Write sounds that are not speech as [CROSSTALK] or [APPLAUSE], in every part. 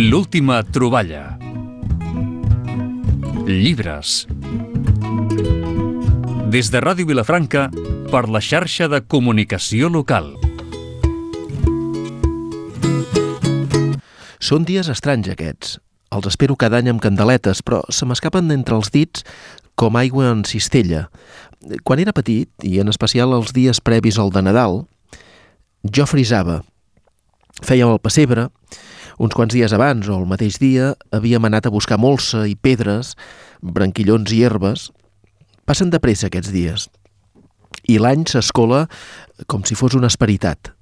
L'última troballa. Llibres. Des de Ràdio Vilafranca per la xarxa de comunicació local. Són dies estranys aquests. Els espero cada any amb candeletes, però se m'escapen d'entre els dits com aigua en cistella. Quan era petit, i en especial els dies previs al de Nadal, jo frisava. Fèiem el pessebre, uns quants dies abans o el mateix dia havíem anat a buscar molsa i pedres, branquillons i herbes. Passen de pressa aquests dies. I l'any s'escola com si fos una esperitat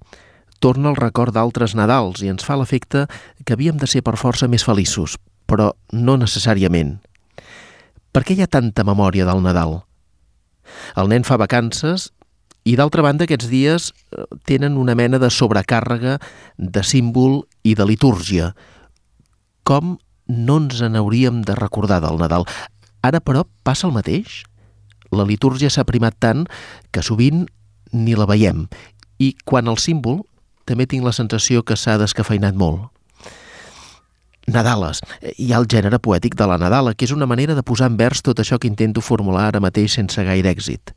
torna el record d'altres Nadals i ens fa l'efecte que havíem de ser per força més feliços, però no necessàriament. Per què hi ha tanta memòria del Nadal? El nen fa vacances i d'altra banda aquests dies eh, tenen una mena de sobrecàrrega de símbol i de litúrgia. Com no ens n'hauríem de recordar del Nadal? Ara, però, passa el mateix. La litúrgia s'ha primat tant que sovint ni la veiem i quan el símbol també tinc la sensació que s'ha descafeinat molt. Nadales. Hi ha el gènere poètic de la Nadala, que és una manera de posar en vers tot això que intento formular ara mateix sense gaire èxit.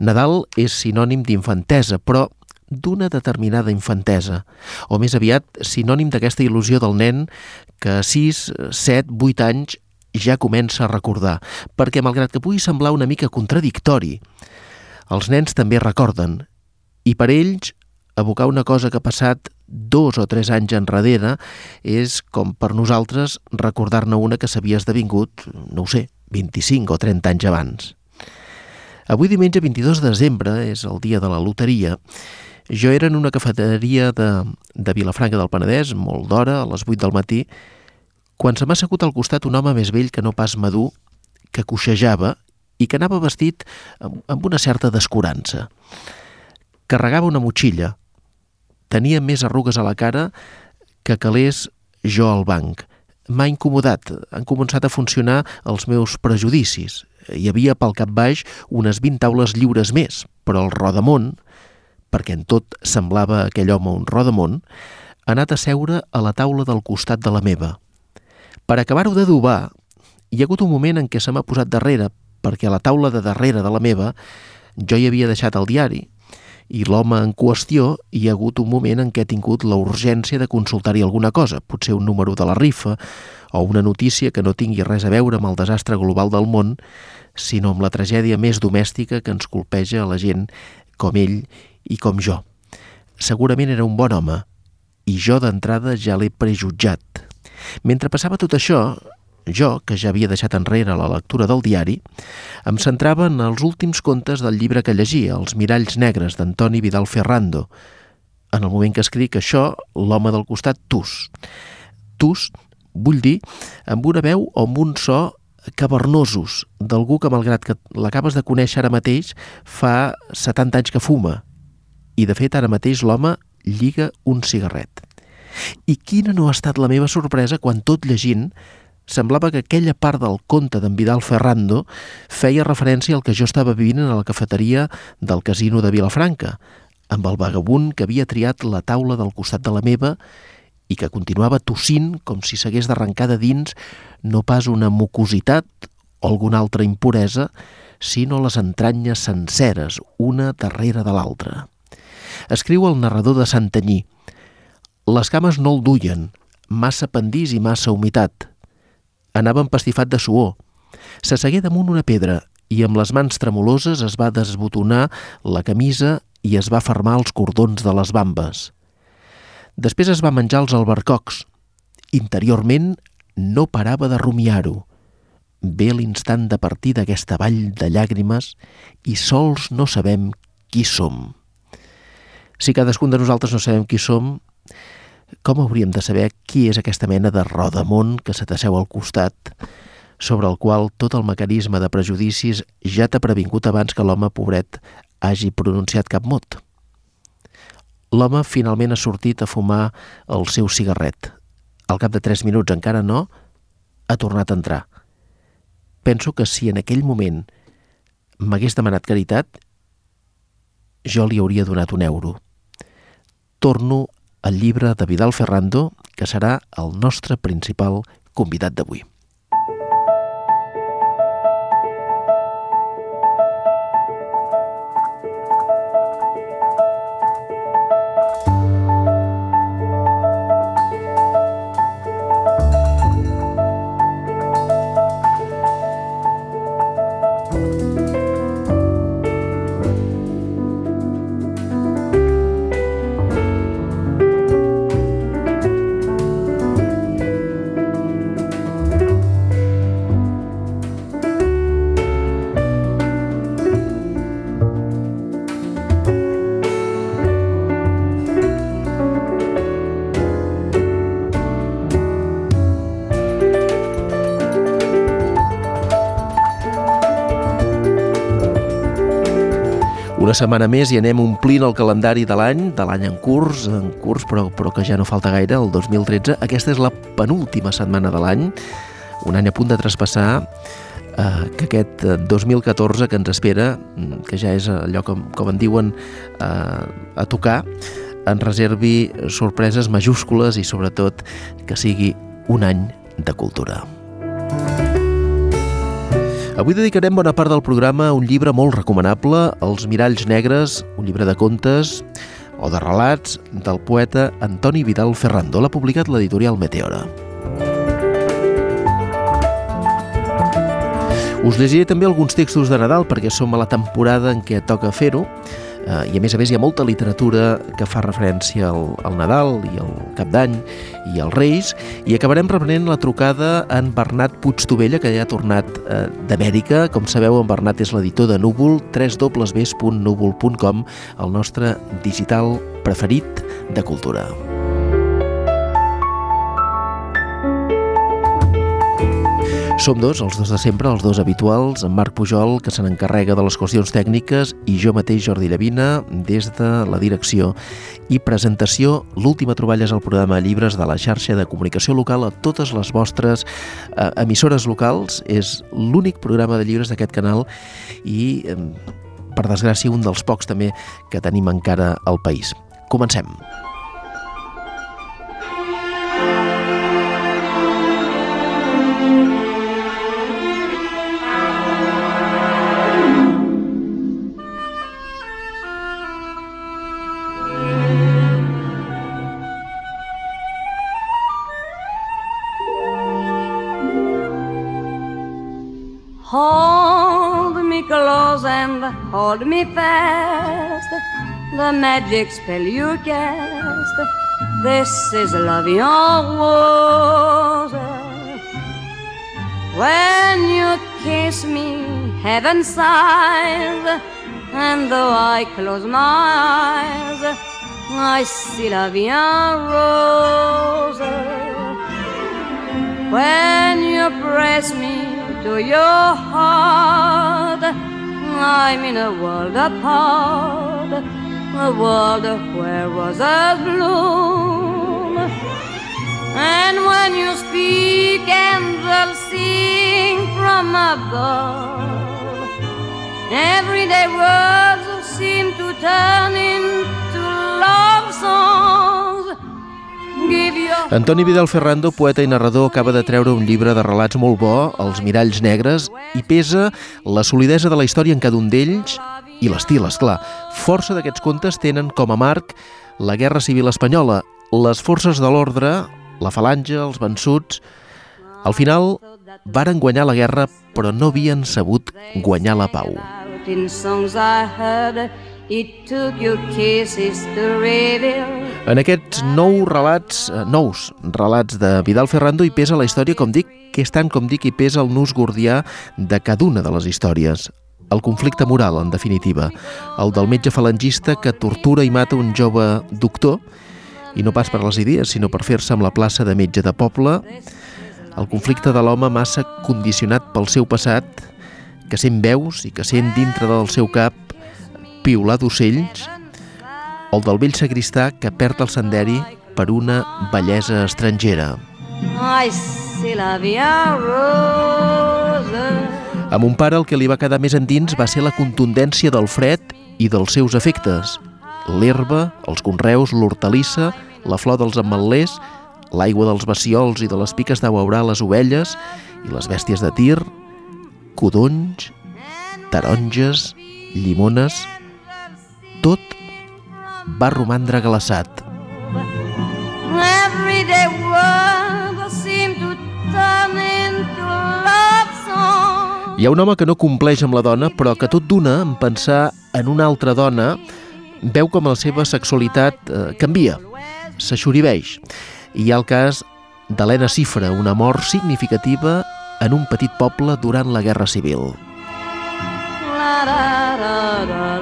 Nadal és sinònim d'infantesa, però d'una determinada infantesa, o més aviat sinònim d'aquesta il·lusió del nen que a 6, 7, 8 anys ja comença a recordar, perquè malgrat que pugui semblar una mica contradictori, els nens també recorden, i per ells evocar una cosa que ha passat dos o tres anys enrere és com per nosaltres recordar-ne una que s'havia esdevingut, no ho sé, 25 o 30 anys abans. Avui diumenge 22 de desembre és el dia de la loteria. Jo era en una cafeteria de, de Vilafranca del Penedès, molt d'hora, a les 8 del matí, quan se m'ha assegut al costat un home més vell que no pas madur, que coixejava i que anava vestit amb, amb una certa descurança. Carregava una motxilla, Tenia més arrugues a la cara que calés jo al banc. M'ha incomodat, han començat a funcionar els meus prejudicis. Hi havia pel cap baix unes 20 taules lliures més, però el rodamont, perquè en tot semblava aquell home un rodamont, ha anat a seure a la taula del costat de la meva. Per acabar-ho d'adobar, hi ha hagut un moment en què se m'ha posat darrere, perquè a la taula de darrere de la meva jo hi havia deixat el diari, i l'home en qüestió hi ha hagut un moment en què ha tingut la urgència de consultar-hi alguna cosa, potser un número de la rifa o una notícia que no tingui res a veure amb el desastre global del món, sinó amb la tragèdia més domèstica que ens colpeja a la gent com ell i com jo. Segurament era un bon home, i jo d'entrada ja l'he prejutjat. Mentre passava tot això, jo, que ja havia deixat enrere la lectura del diari, em centrava en els últims contes del llibre que llegia, Els miralls negres, d'Antoni Vidal Ferrando. En el moment que escric això, l'home del costat tus. Tus, vull dir, amb una veu o amb un so cavernosos, d'algú que, malgrat que l'acabes de conèixer ara mateix, fa 70 anys que fuma. I, de fet, ara mateix l'home lliga un cigarret. I quina no ha estat la meva sorpresa quan tot llegint semblava que aquella part del conte d'en Vidal Ferrando feia referència al que jo estava vivint a la cafeteria del casino de Vilafranca, amb el vagabund que havia triat la taula del costat de la meva i que continuava tossint com si s'hagués d'arrencar de dins no pas una mucositat o alguna altra impuresa, sinó les entranyes senceres, una darrere de l'altra. Escriu el narrador de Santanyí. Les cames no el duien, massa pendís i massa humitat. Anava empastifat de suor. S'assegué damunt una pedra i amb les mans tremoloses es va desbotonar la camisa i es va fermar els cordons de les bambes. Després es va menjar els albercocs. Interiorment no parava de rumiar-ho. Ve l'instant de partir d'aquesta vall de llàgrimes i sols no sabem qui som. Si cadascun de nosaltres no sabem qui som, com hauríem de saber qui és aquesta mena de rodamont que se t'asseu al costat, sobre el qual tot el mecanisme de prejudicis ja t'ha previngut abans que l'home pobret hagi pronunciat cap mot? L'home finalment ha sortit a fumar el seu cigarret. Al cap de tres minuts encara no, ha tornat a entrar. Penso que si en aquell moment m'hagués demanat caritat, jo li hauria donat un euro. Torno el llibre de Vidal Ferrando, que serà el nostre principal convidat d'avui. Setmana més i anem omplint el calendari de l'any, de l'any en curs, en curs però, però que ja no falta gaire, el 2013. Aquesta és la penúltima setmana de l'any, un any a punt de traspassar eh, que aquest 2014 que ens espera, mm, que ja és allò com, com en diuen eh, a tocar, ens reservi sorpreses majúscules i sobretot que sigui un any de cultura. Avui dedicarem bona part del programa a un llibre molt recomanable, Els miralls negres, un llibre de contes o de relats del poeta Antoni Vidal Ferrando. L'ha publicat l'editorial Meteora. Us llegiré també alguns textos de Nadal perquè som a la temporada en què toca fer-ho eh, i a més a més hi ha molta literatura que fa referència al, al Nadal i al Cap d'Any i als Reis i acabarem reprenent la trucada en Bernat Puigtovella que ja ha tornat eh, d'Amèrica com sabeu en Bernat és l'editor de Núvol www.núvol.com el nostre digital preferit de cultura. Som dos, els dos de sempre, els dos habituals, en Marc Pujol, que se n'encarrega de les qüestions tècniques, i jo mateix, Jordi Llavina, des de la direcció i presentació. L'última troballa és el programa llibres de la xarxa de comunicació local a totes les vostres eh, emissores locals. És l'únic programa de llibres d'aquest canal i, eh, per desgràcia, un dels pocs també que tenim encara al país. Comencem. hold The magic spell you cast. This is love your rose. When you kiss me, heaven sighs. And though I close my eyes, I see love your rose. When you press me to your heart, I'm in a world apart, a world where roses bloom. And when you speak, angels sing from above. Everyday words seem to turn into love songs. Antoni Vidal Ferrando, poeta i narrador, acaba de treure un llibre de relats molt bo, Els miralls negres, i pesa la solidesa de la història en cada un d'ells i l'estil, és clar. Força d'aquests contes tenen com a marc la Guerra Civil Espanyola, les forces de l'ordre, la falange, els vençuts... Al final varen guanyar la guerra, però no havien sabut guanyar la pau. En aquests nou relats, eh, nous relats de Vidal Ferrando hi pesa la història, com dic, que és tant com dic hi pesa el nus gordià de cada una de les històries. El conflicte moral, en definitiva. El del metge falangista que tortura i mata un jove doctor, i no pas per les idees, sinó per fer-se amb la plaça de metge de poble. El conflicte de l'home massa condicionat pel seu passat, que sent veus i que sent dintre del seu cap piular d'ocells, o el del vell sagristà que perd el senderi per una bellesa estrangera. I see la via rosa. A mon pare el que li va quedar més endins va ser la contundència del fred i dels seus efectes. L'herba, els conreus, l'hortalissa, la flor dels ametllers, l'aigua dels bassiols i de les piques d'aurà les ovelles i les bèsties de tir, codonys, taronges, llimones, tot va romandre glaçat. Everyday world seemed to turn song. Hi ha un home que no compleix amb la dona, però que tot d'una, en pensar en una altra dona, veu com la seva sexualitat eh, canvia, s'aixoribeix. I hi ha el cas d'Helena Cifra, una mort significativa en un petit poble durant la Guerra Civil. La, la, la, la,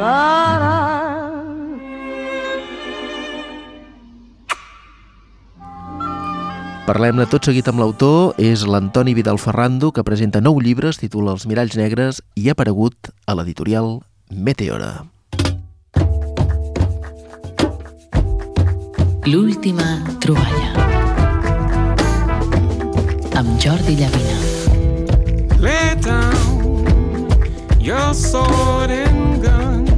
Parlem-ne tot seguit amb l'autor, és l'Antoni Vidal Ferrando, que presenta nou llibres, titula Els miralls negres i ha aparegut a l'editorial Meteora. L'última troballa amb Jordi Llavina. Lay down your sword and gun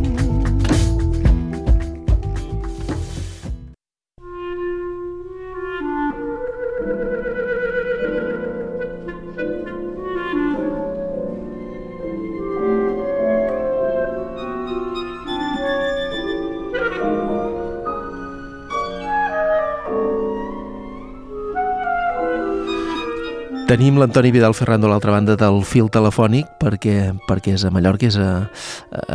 Tenim l'Antoni Vidal Ferrando a l'altra banda del fil telefònic perquè, perquè és a Mallorca. És a,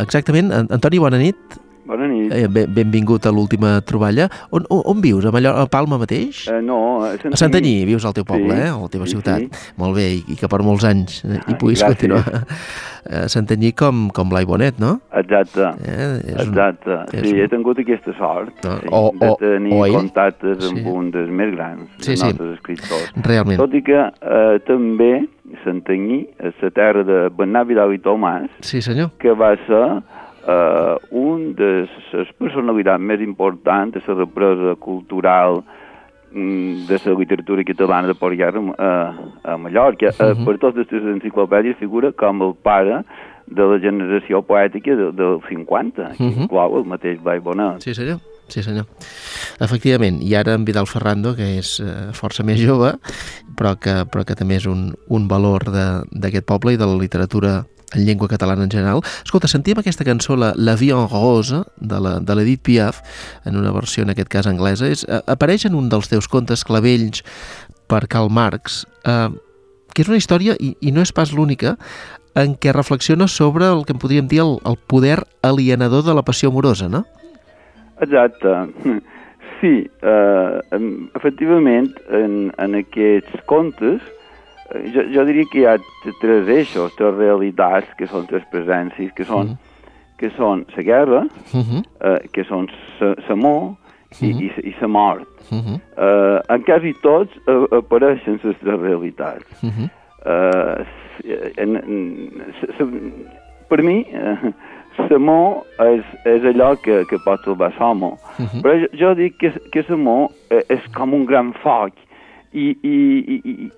exactament. Antoni, bona nit. Bona nit. Eh, benvingut a l'última troballa. On, on, on vius? A, Mallorca, a Palma mateix? Uh, no, a Santanyí. A Santanyí, vius al teu poble, sí, eh? a la teva sí, ciutat. Sí. Molt bé, i, i que per molts anys eh, hi puguis Gràcies. continuar. A Santanyí com, com Blai Bonet, no? Exacte. Eh? És Exacte. és sí, un- he tingut aquesta sort No, sí, o- de o- tenir o ell. contactes Sí. amb un dels més grans Sí, dels sí. nostres escriptors. Realment. Tot i que eh, també Santanyí, a la terra de Bernat Vidal i Tomàs, Sí, senyor. que va ser eh, un de les personalitats més importants de la represa cultural mm, de la literatura catalana de postguerra a, a Mallorca. Uh Mhm. Per totes les enciclopèdies figura com el pare de la generació poètica de, del 50, que Mhm. inclou el mateix Blai Bonet. Sí, senyor. Sí, senyor. Efectivament, i ara en Vidal Ferrando, que és eh, força més jove, però que, però que també és un, un valor de- d'aquest poble i de la literatura en llengua catalana en general. Escolta, sentíem aquesta cançó, la, la Vie en Rose, de l'Edith Piaf, en una versió, en aquest cas, anglesa. És, eh, apareix en un dels teus contes clavells per Karl Marx, eh, que és una història, i, i no és pas l'única, en què reflexiona sobre el que en podríem dir el, el poder alienador de la passió amorosa, no? Exacte. Sí, eh, efectivament, en, en aquests contes, jo, jo diria que hi ha tres eixos, tres realitats, que són tres presències, que són, que són la guerra, Uh -huh. eh, que són l'amor i, i, i la mort. Uh -huh. Eh, en quasi tots eh, apareixen les tres realitats. Uh -huh. Eh, en, en, s- s- per mi, eh, l'amor és, és allò que, que pot salvar l'home. Uh -huh. Però jo, jo dic que, que l'amor eh, és com un gran foc i, i, i,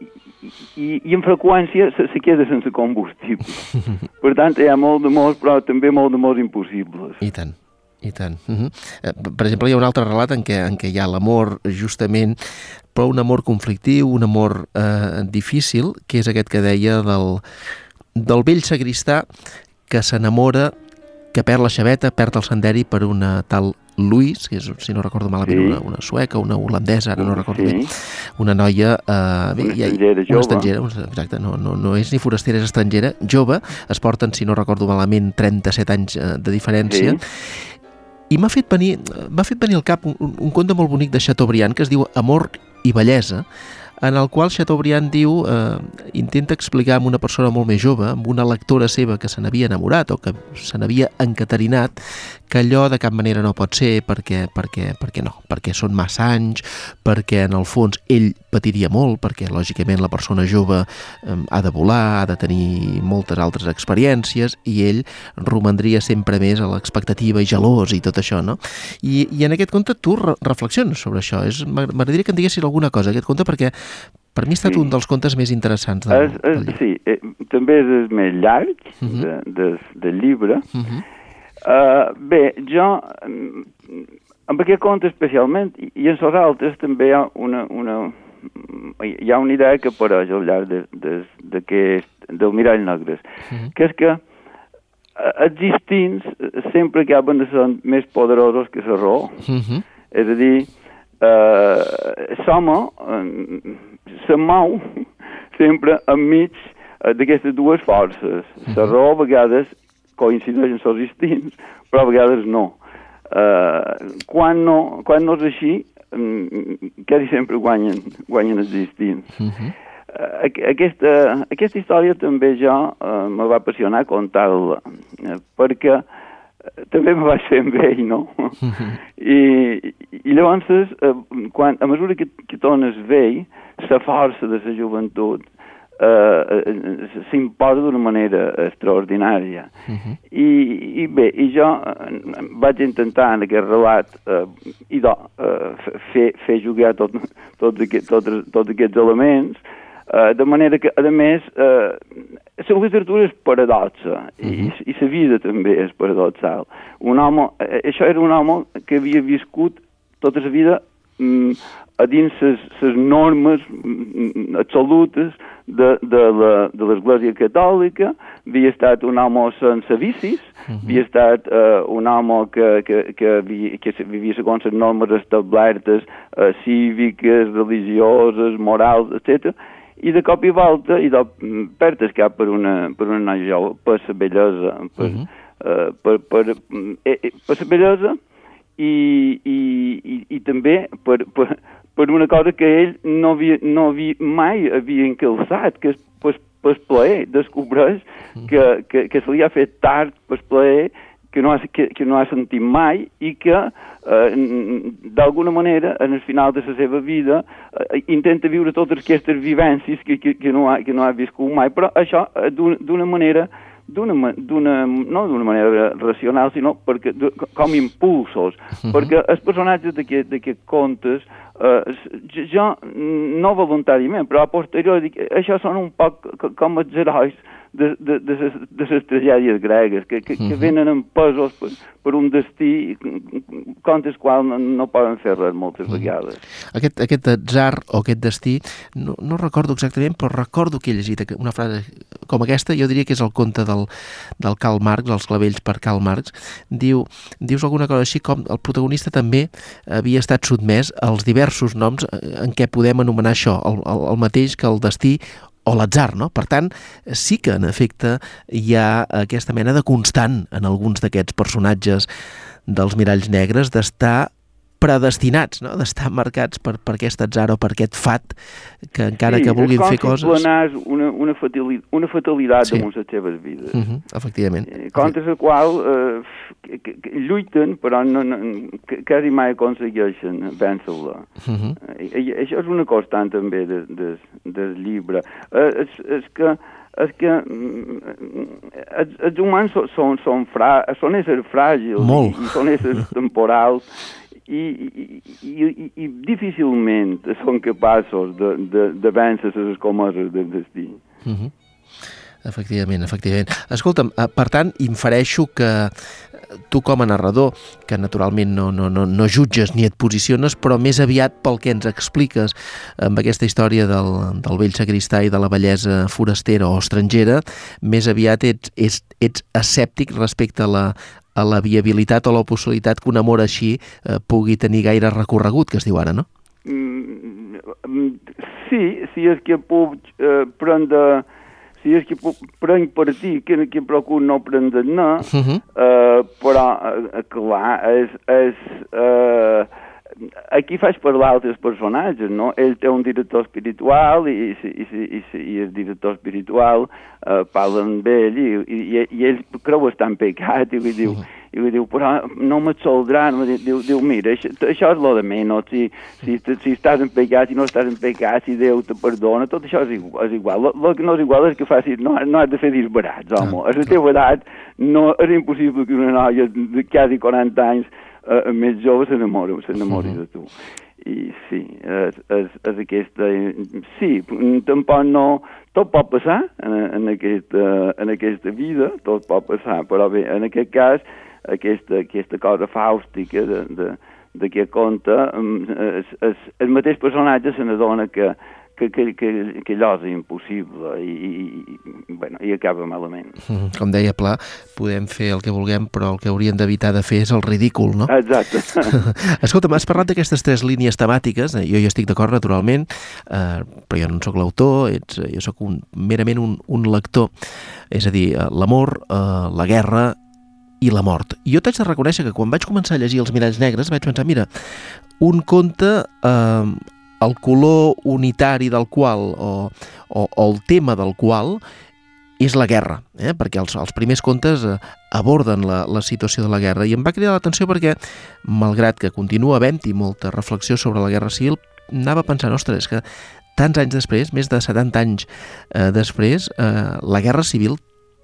i, i en freqüència se, se queda sense combustible. [LAUGHS] per tant, hi ha molt d'amor, però també molt d'amors impossibles. I tant, i tant. Uh -huh. eh, per exemple, hi ha un altre relat en què, en què hi ha l'amor, justament, però un amor conflictiu, un amor eh, difícil, que és aquest que deia del, del vell sagristà que s'enamora, que perd la xaveta, perd el senderi per una tal Louise, que és, si no recordo malament, Sí. una, una sueca, una holandesa, ara no recordo Sí. bé, una noia... Eh, bé, Una ja- estrangera Una jove. estrangera, una- exacte, no, no, no és ni forastera, és estrangera, jove, es porten, si no recordo malament, 37 anys eh, de diferència, Sí. i m'ha fet venir fet venir al cap un, un, un conte molt bonic de Chateaubriand que es diu Amor i bellesa, en el qual Chateaubriand diu, eh, intenta explicar amb una persona molt més jove, amb una lectora seva que se n'havia enamorat o que se n'havia encaterinat, que allò de cap manera no pot ser perquè, perquè, perquè no, perquè són massa anys, perquè en el fons ell patiria molt, perquè lògicament la persona jove eh, ha de volar, ha de tenir moltes altres experiències i ell romandria sempre més a l'expectativa i gelós i tot això, no? I, i en aquest conte tu re reflexiones sobre això. És- M'agradaria que em diguessis alguna cosa aquest conte perquè per mi ha estat Sí. un dels contes més interessants del, És, del és, llibre. sí, eh, també és el més llarg Mhm. de, de, del llibre. Uh -huh. Uh, bé, jo, mm, amb aquest conte especialment, i, i en els altres també hi ha una, una, hi ha una idea que apareix al llarg de, de, de que, del mirall negres, uh -huh. que és que els instints sempre acaben de ser més poderosos que la raó. Uh -huh. És a dir, eh, l'home eh, se mou [LAUGHS] sempre enmig d'aquestes dues forces. Uh -huh. La raó a vegades coincideix amb els instints, però a vegades no. Uh, quan no. Quan no és així, quasi sempre guanyen, guanyen els instints. Uh -huh. Aquesta, aquesta història també jo uh, me va apassionar contar-la, uh, perquè també me va ser amb ell, no? Uh -huh. I, I llavors, quan, a mesura que, que tornes vell, la força de la joventut eh, uh, s'imposa d'una manera extraordinària. Uh -huh. I, I bé, i jo vaig intentar en aquest relat eh, idò, eh, fer, fer jugar tot, tot aquest, tot, tots aquests elements, eh, de manera que, a més, eh, la literatura és paradoxa uh -huh. i, i la vida també és paradoxal. Un home, eh, això era un home que havia viscut tota la vida a dins les normes mm, absolutes de, de l'Església Catòlica, havia estat un home sense vicis, uh -huh. havia estat uh, un home que, que, que, havia, que vivia segons les normes establertes uh, cíviques, religioses, morals, etc. I de cop i volta, i de, mm, perdes cap per una, per una noia jove, per la bellesa, per, uh -huh. uh, per, per, eh, eh, per la bellesa, i, i, i, i també per, per, per una cosa que ell no havia, no havia, mai havia encalçat, que és per, per plaer, descobreix que, que, que se li ha fet tard per plaer, que no, ha, que, que no ha sentit mai i que eh, d'alguna manera en el final de la seva vida eh, intenta viure totes aquestes vivències que, que, que, no ha, que no ha viscut mai, però això eh, d'una manera d'una no d'una manera racional, sinó perquè, com impulsos, uh -huh. perquè els personatges d'aquests contes, eh, jo no voluntàriament, però a posteriori, això són un poc com els herois de, de, de, ses, de les tragèdies gregues, que, que, que venen en pesos per, per un destí contra el qual no, no poden fer res moltes vegades. Aquest, aquest atzar o aquest destí, no, no recordo exactament, però recordo que he llegit una frase com aquesta, jo diria que és el conte del, del Karl Marx, els clavells per Karl Marx, diu, dius alguna cosa així com el protagonista també havia estat sotmès als diversos noms en què podem anomenar això, el, el, el mateix que el destí o l'atzar, no? Per tant, sí que en efecte hi ha aquesta mena de constant en alguns d'aquests personatges dels miralls negres d'estar predestinats, no? d'estar marcats per, per aquest atzar o per aquest fat que encara sí, que vulguin fer coses... Sí, una, una, fatalitat, una fatalitat sí. damunt les seves vides. Uh -huh, efectivament. Eh, contra la qual eh, que, que, lluiten, però no, no, que, quasi mai aconsegueixen vèncer-la. Uh -huh. eh, això és una constant també del de, de, de llibre. Eh, és, és que és que mm, els, els humans són, són, són, fra, són éssers fràgils Molt. i són éssers temporals [LAUGHS] i, i, i, i difícilment són capaços de, de, de vèncer les escomeses del destí. Uh -huh. Efectivament, efectivament. Escolta'm, eh, per tant, infereixo que tu com a narrador, que naturalment no, no, no, no jutges ni et posiciones, però més aviat pel que ens expliques amb aquesta història del, del vell sacristà i de la bellesa forastera o estrangera, més aviat ets, ets, ets escèptic respecte a la, a la viabilitat o la possibilitat que un amor així eh, pugui tenir gaire recorregut, que es diu ara, no? Mm, sí, si és que puc eh, prendre si és que prenc partit, que, que procuro no prendre no, uh -huh. eh, però, eh, clar, és, és eh, aquí faig parlar altres personatges, no? Ell té un director espiritual i, i, i, i, i el director espiritual uh, parla amb ell i, i, i ell creu estar en pecat i li diu, i li diu però no m'absoldrà, no? diu, diu, mira, això, això és lo de menys, si, si, si estàs en pecat, si no estàs en pecat, si Déu te perdona, tot això és igual. És igual. Lo, que no és igual és que facis, no, no has de fer disbarats, home. A la teva edat no, és impossible que una noia de quasi 40 anys uh, més jove s'enamora, s'enamori uh -huh. de tu. I sí, és, és, és aquesta... Sí, tampoc no... Tot pot passar en, en, aquest, uh, en aquesta vida, tot pot passar, però bé, en aquest cas, aquesta, aquesta cosa fàustica de, de, d'aquest conte, el, el, el mateix personatge se n'adona que, que, que, que, que allò és impossible i, i, i, bueno, i acaba malament. Mm, com deia Pla, podem fer el que vulguem, però el que hauríem d'evitar de fer és el ridícul, no? Exacte. [LAUGHS] Escolta, m'has parlat d'aquestes tres línies temàtiques, eh, jo hi estic d'acord naturalment, eh, però jo no sóc l'autor, ets, jo sóc un, merament un, un lector, és a dir, eh, l'amor, eh, la guerra i la mort. Jo t'haig de reconèixer que quan vaig començar a llegir Els miralls negres vaig pensar, mira, un conte eh, el color unitari del qual o, o, o el tema del qual és la guerra, eh? perquè els, els primers contes eh, aborden la, la situació de la guerra i em va cridar l'atenció perquè, malgrat que continua havent-hi molta reflexió sobre la guerra civil, anava pensant, ostres, que tants anys després, més de 70 anys eh, després, eh, la guerra civil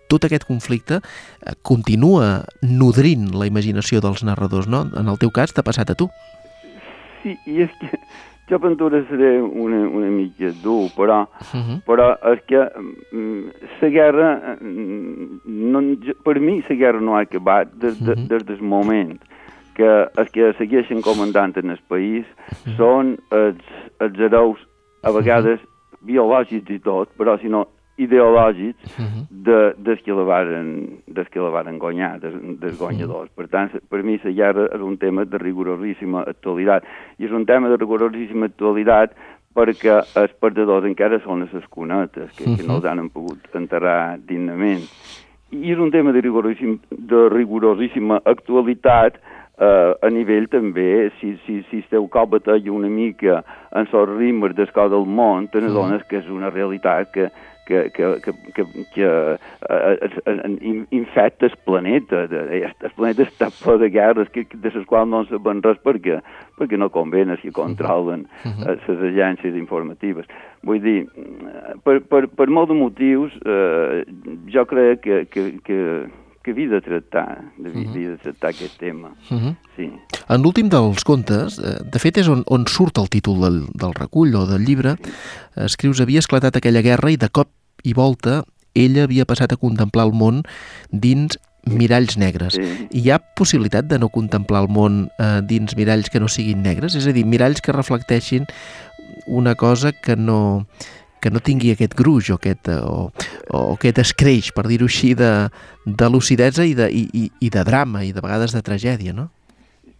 tot aquest conflicte eh, continua nodrint la imaginació dels narradors, no? En el teu cas t'ha passat a tu. Sí, i és que jo pintura seré una, una mica dur, però, uh -huh. però és que la guerra, mm, no, per mi la guerra no ha acabat des, de, uh -huh. des del moment que els que segueixen comandant en el país uh -huh. són els, els hereus, a vegades biològics i tot, però si no ideològics uh -huh. de, des, que la varen, des que la varen guanyar, des, des guanyadors. Uh -huh. Per tant, per mi la guerra és un tema de rigorosíssima actualitat. I és un tema de rigorosíssima actualitat perquè els perdedors encara són les cunetes, que, uh -huh. que no els han pogut enterrar dignament. I és un tema de, rigorosíssim, de rigorosíssima actualitat eh, a nivell també, si, si, si esteu cop batalla una mica en els ritmes del del món, te n'adones que és una realitat que, que, que, que, que, que uh, infecta el planeta. El planeta està ple de guerres que, de les quals no en saben res perquè, perquè no convenen si controlen uh -huh. les agències informatives. Vull dir, per, per, per molts motius, eh, jo crec que, que, que, que havia de tractar, havia, uh -huh. de tractar aquest tema. Uh -huh. sí. En l'últim dels contes, de fet és on, on surt el títol del, del recull o del llibre, escrius havia esclatat aquella guerra i de cop i volta ella havia passat a contemplar el món dins miralls negres. Sí. Hi ha possibilitat de no contemplar el món eh, dins miralls que no siguin negres? És a dir, miralls que reflecteixin una cosa que no, que no tingui aquest gruix o aquest, o, o aquest escreix, per dir-ho així, de, de lucidesa i de, i, i, i de drama i de vegades de tragèdia, no?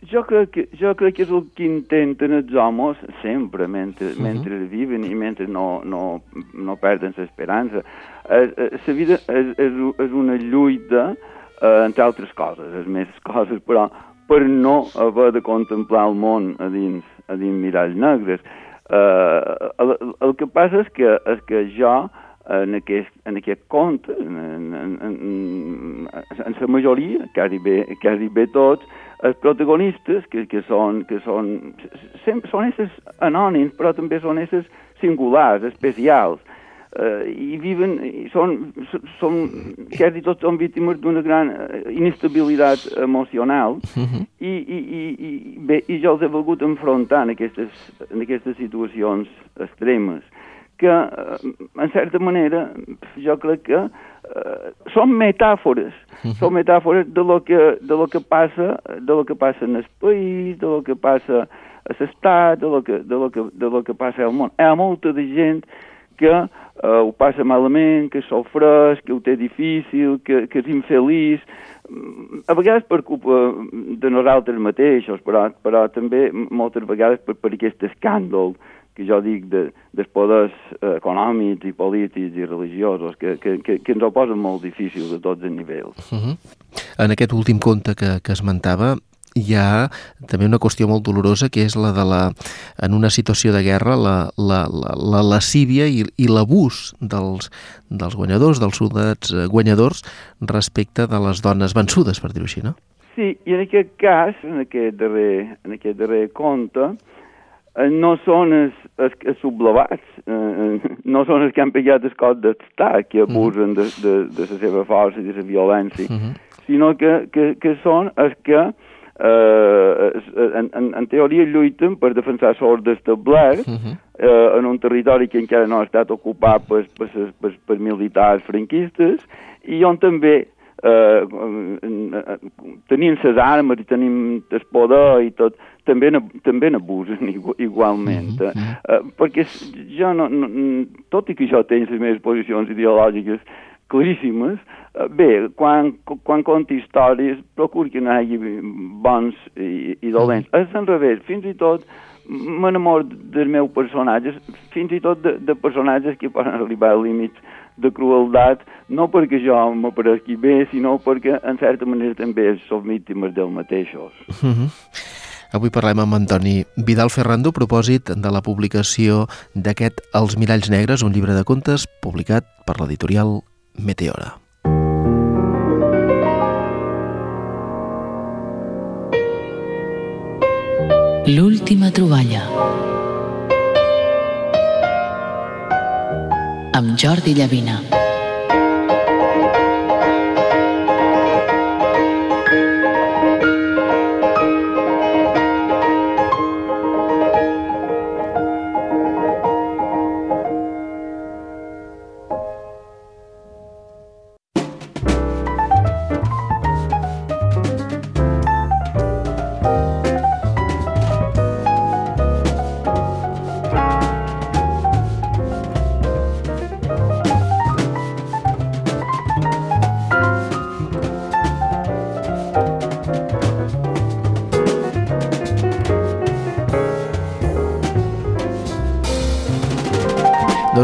Jo crec, que, jo crec que és el que intenten els homes sempre, mentre, uh -huh. mentre viven i mentre no, no, no perden l'esperança. La vida és, és, és una lluita, eh, entre altres coses, és més coses, però per no haver de contemplar el món a dins, a dins miralls negres. Eh, el, el que passa és que, és que jo, en aquest, en aquest conte, en, en, en, en, en la majoria, quasi bé, quasi bé tots, els protagonistes, que, que, són, que són, sempre són éssers anònims, però també són éssers singulars, especials, eh, i viven, i són, són, quasi tots són víctimes d'una gran eh, inestabilitat emocional, uh -huh. i, i, i, i, bé, i jo els he volgut enfrontar en aquestes, en aquestes situacions extremes que, eh, en certa manera, jo crec que eh, són metàfores, uh -huh. són metàfores de lo que, de lo que passa, de lo que passa en el país, de lo que passa a l'estat, de, lo que, de, lo que, de lo que passa al món. Hi ha molta de gent que eh, ho passa malament, que sofreix, que ho té difícil, que, que és infeliç, a vegades per culpa de nosaltres mateixos, però, però també moltes vegades per, per aquest escàndol que jo dic de, dels poders eh, econòmics i polítics i religiosos que, que, que, que ens ho posen molt difícil de tots els nivells. Uh -huh. En aquest últim conte que, que esmentava, hi ha també una qüestió molt dolorosa que és la de la, en una situació de guerra, la, la, la, la lascívia i, i l'abús dels, dels guanyadors, dels soldats eh, guanyadors respecte de les dones vençudes, per dir-ho així, no? Sí, i en aquest cas, en aquest darrer, en aquest darrer conte, Eh, no són els, els, els sublevats, eh, eh, no són els que han pegat el cop d'estat, que mhm. abusen de, de, de la seva força i de la violència, uh mhm. -huh. sinó que, que, que són els que en, en, en teoria lluiten per defensar l'ordre establert uh mhm. -huh. eh, en un territori que encara no ha estat ocupat per, per, per, per militars franquistes i on també eh, eh, tenim les armes i tenim el poder i tot, també també n'abusen [LAUGHS] igualment. Mm -hmm. eh, perquè jo no, no, tot i que jo tinc les meves posicions ideològiques claríssimes, bé, quan, quan conti històries, procuro que no hi hagi bons i, i dolents. Mm. És al revés, fins i tot m'enamor dels meus personatges, fins i tot de, de personatges que poden arribar a límits de crueldat, no perquè jo m'apareixi bé, sinó perquè, en certa manera, també som víctimes del mateixos. Mm -hmm. Avui parlem amb Antoni Vidal Ferrando a propòsit de la publicació d'aquest Els miralls negres, un llibre de contes publicat per l'editorial Meteora. L'última troballa amb Jordi Llavina.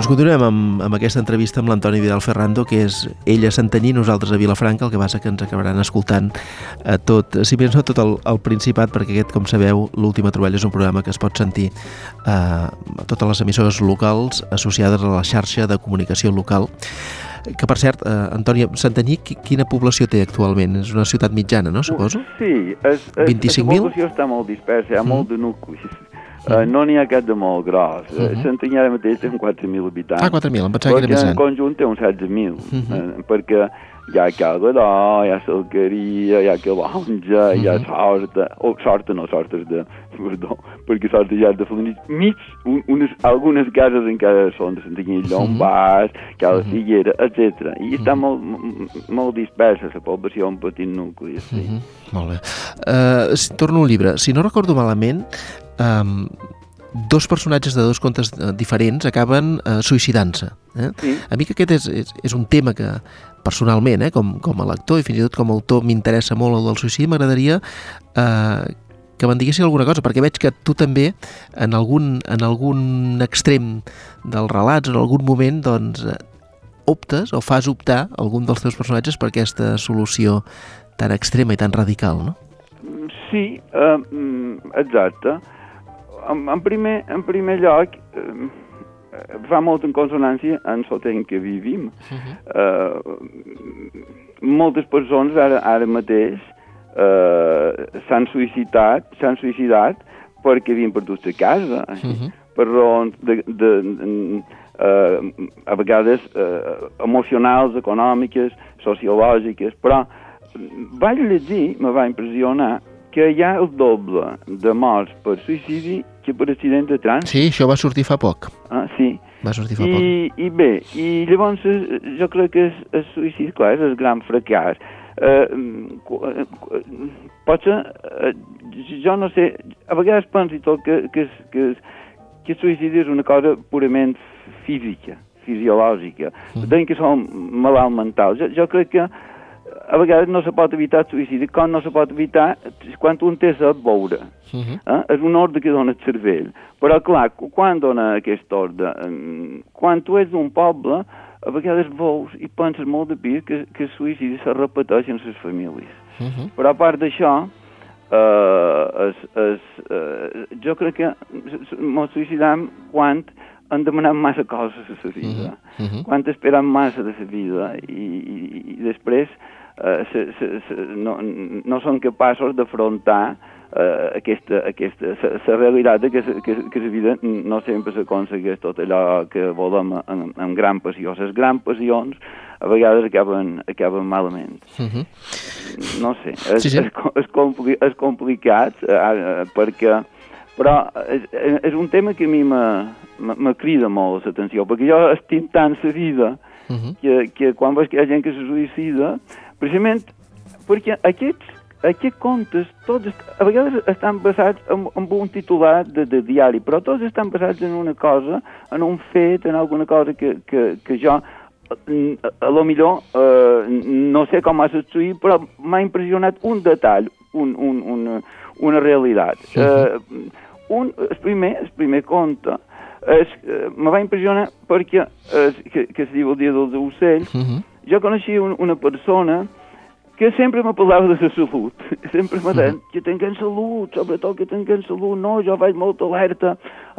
Doncs continuem amb, amb aquesta entrevista amb l'Antoni Vidal Ferrando, que és ell a Santanyí, nosaltres a Vilafranca, el que passa que ens acabaran escoltant a tot, si més no tot el, el Principat, perquè aquest, com sabeu, l'Última Troballa és un programa que es pot sentir eh, a totes les emissores locals associades a la xarxa de comunicació local que per cert, eh, Antònia, Santanyí quina població té actualment? És una ciutat mitjana, no, suposo? Sí, és, és, 25.000? la població està molt dispersa, hi ha mm. molt de nuclis Uh, no n'hi ha cap de molt gros. Uh -huh. Santanyà ara mateix té 4.000 habitants. Ah, 4.000, em pensava que era més gran. En conjunt té uns 16.000. Uh -huh. uh, perquè hi ha Calgadó, hi ha Salcaria, hi ha Calonja, uh -huh. hi ha Sorta, o oh, Sorta no, Sorta és de, perdó, perquè Sorta ja és de Felanit, mig, un, unes, algunes cases encara són de uh -huh. Cala Figuera, etc. I -huh. està molt, molt dispersa la població, un petit nucli, sí. Uh -huh. Molt bé. Uh, si, torno al llibre. Si no recordo malament, um, dos personatges de dos contes eh, diferents acaben uh, suïcidant-se. Eh? Sí. A mi que aquest és, és, és un tema que personalment, eh, com, com a lector i fins i tot com a autor m'interessa molt el del suïcidi, m'agradaria eh, que me'n diguessi alguna cosa, perquè veig que tu també en algun, en algun extrem dels relats, en algun moment, doncs, optes o fas optar algun dels teus personatges per aquesta solució tan extrema i tan radical, no? Sí, uh, exacte en, en, primer, en primer lloc, eh, fa molt en consonància en el temps que vivim. Uh -huh. eh, moltes persones ara, ara mateix eh, s'han suïcidat, s'han suïcidat perquè havien perdut la casa, uh -huh. per raons de, de, de eh, a vegades eh, emocionals, econòmiques, sociològiques, però vaig llegir, me va impressionar, que hi ha el doble de morts per suïcidi que per accident de trànsit. Sí, això va sortir fa poc. Ah, sí. Va sortir fa I, poc. I bé, i llavors eh, jo crec que el, suïcidi, clar, és el gran fracàs. Eh, potser, eh, jo no sé, a vegades penso tot que, que, que, que el suïcidi és una cosa purament física, fisiològica. Mm. Entenc que som malalt mental. Jo, jo crec que a vegades no se pot evitar el suïcidi, com no se pot evitar quan un té set veure. Uh mhm. -huh. eh? És un ordre que dona el cervell. Però, clar, quan dona aquest ordre? Quan tu ets d'un poble, a vegades veus i penses molt de pis que, que el suïcidi se repeteix en les famílies. Uh mhm. -huh. Però a part d'això, eh, es, es, eh, jo crec que ens suïcidam quan han demanat massa coses a la vida, uh -huh. quan esperam massa de la vida i, i, i després eh, se, se, se, no, no són capaços d'afrontar eh, aquesta, aquesta, la realitat que, que, que la vida no sempre s'aconsegueix tot allò que volem amb, amb gran passió. Les grans passions a vegades acaben, acaben malament. Uh -huh. No sé, és, sí, sí. és, és, compli és complicat eh, eh, perquè però és, és un tema que a mi me, crida molt l'atenció, perquè jo estim tant la vida Uh -huh. que, que quan veus que hi ha gent que se suïcida, precisament perquè aquests, aquests contes, tots, a vegades estan basats en, en un titular de, de diari, però tots estan basats en una cosa, en un fet, en alguna cosa que, que, que jo, a, lo millor, eh, no sé com ha succeït, però m'ha impressionat un detall, un, un, una, una realitat. Eh, un, el, primer, el primer conte és, eh, me va impressionar perquè, eh, que, que es diu el dia dels ocells, Uh -huh. Jo coneixia un, una persona que sempre me parlava de la salut. [LAUGHS] Sempre me deia que tinguem salut, sobretot que tinguem salut. No, jo vaig molt alerta